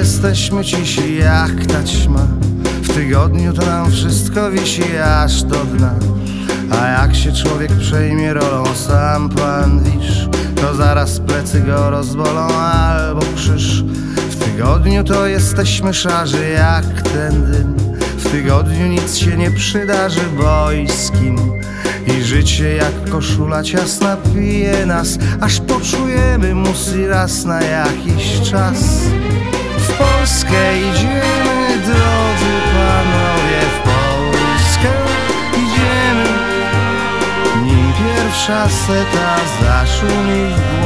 jesteśmy cisi jak taćma W tygodniu to nam wszystko wisi aż do dna. A jak się człowiek przejmie rolą sam pan wisz To zaraz plecy go rozbolą albo krzyż. W tygodniu to jesteśmy szarzy jak ten dym tygodniu nic się nie przydarzy boiskim i życie jak koszula ciasna pije nas Aż poczujemy musi raz na jakiś czas. W Polskę idziemy, drodzy panowie W Polskę idziemy. Nim pierwsza seta zaszumi w głowie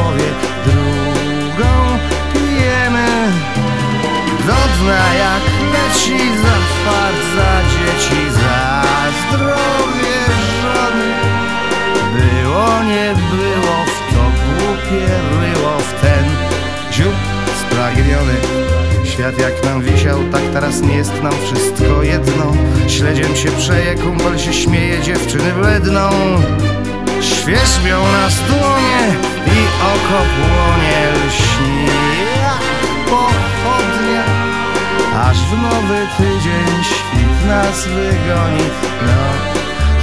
Świat jak nam wisiał, tak teraz nie jest nam wszystko jedno. Śledziem się przeje, kumpel się śmieje, dziewczyny bledną. Świeżbią nas dłonie i oko płonie Lśni pochodnia Aż w nowy tydzień świt nas wygoni No,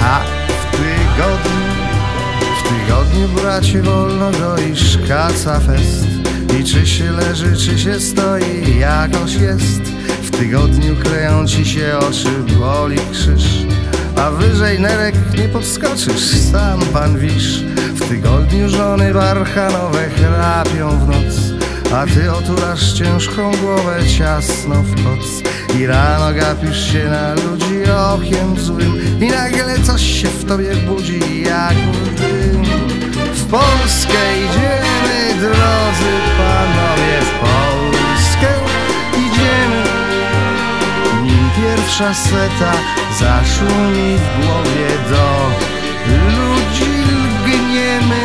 a w tygodniu W tygodniu bracie wolno goisz kaca fest I czy się leży, czy się stoi, jakoś jest. W tygodniu kleją ci się oczy, boli krzyż. A wyżej nerek nie podskoczysz, sam pan wisz. W tygodniu żony barchanowe chrapią w noc. A ty otulasz ciężką głowę ciasno w koc. I rano gapisz się na ludzi okiem złym. I nagle coś się w tobie budzi jak dym W Polskę idziemy, pierwsza seta zaszumi w głowie do ludzi lgniemy.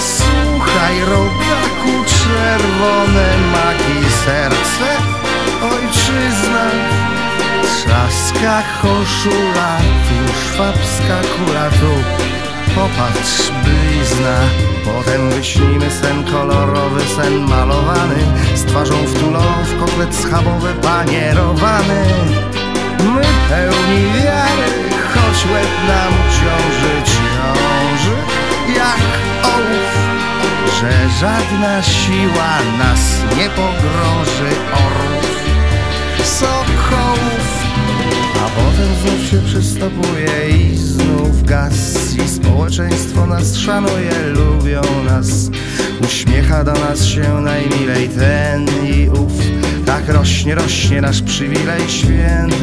Słuchaj, rodaku, czerwone maki serce, ojczyzna. Trzaska koszula, tu szwabska kula, tu popatrz blizna. Potem wyśnimy sen kolorowy, sen malowany Z twarzą wtuloną w kotlet schabowy panierowany My pełni wiary, choć łeb nam ciąży, ciąży jak ołów Że żadna siła nas nie pogrąży. Orłów Sokołów a potem znów się przystopuje i znów gaz. I społeczeństwo nas szanuje, lubią nas. Uśmiecha do nas się najmilej ten i ów. Tak rośnie, rośnie nasz przywilej świętych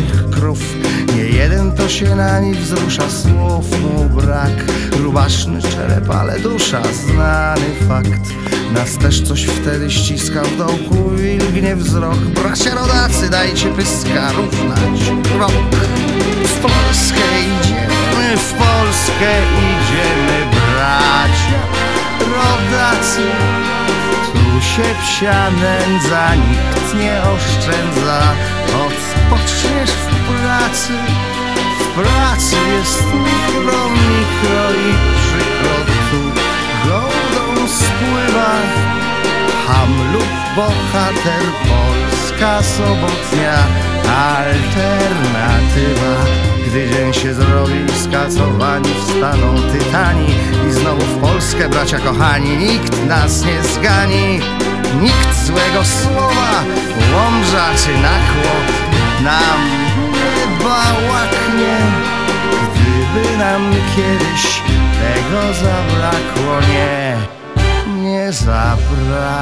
się na nich wzrusza, słów mu brak Rubaszny czerep, ale dusza, znany fakt. Nas też coś wtedy ściska w dołku, wilgnie wzrok. Bracia rodacy, dajcie pyska, równać krok W Polskę idziemy, w Polskę idziemy, bracia rodacy. Tu się psia nędza, nikt nie oszczędza. Odpoczniesz w pracy pracy jest mikro, mikro i przykro Tu gołdą spływa Ham lub bohater Polska sobotnia. Alternatywa Gdy dzień się zrobi skacowani Wstaną tytani. I znowu w Polskę bracia kochani Nikt nas nie zgani. Nikt złego słowa Łomża czy nakłop Nam nie bałaknie Gdyby nam kiedyś tego zabrakło? Nie, nie zabraknie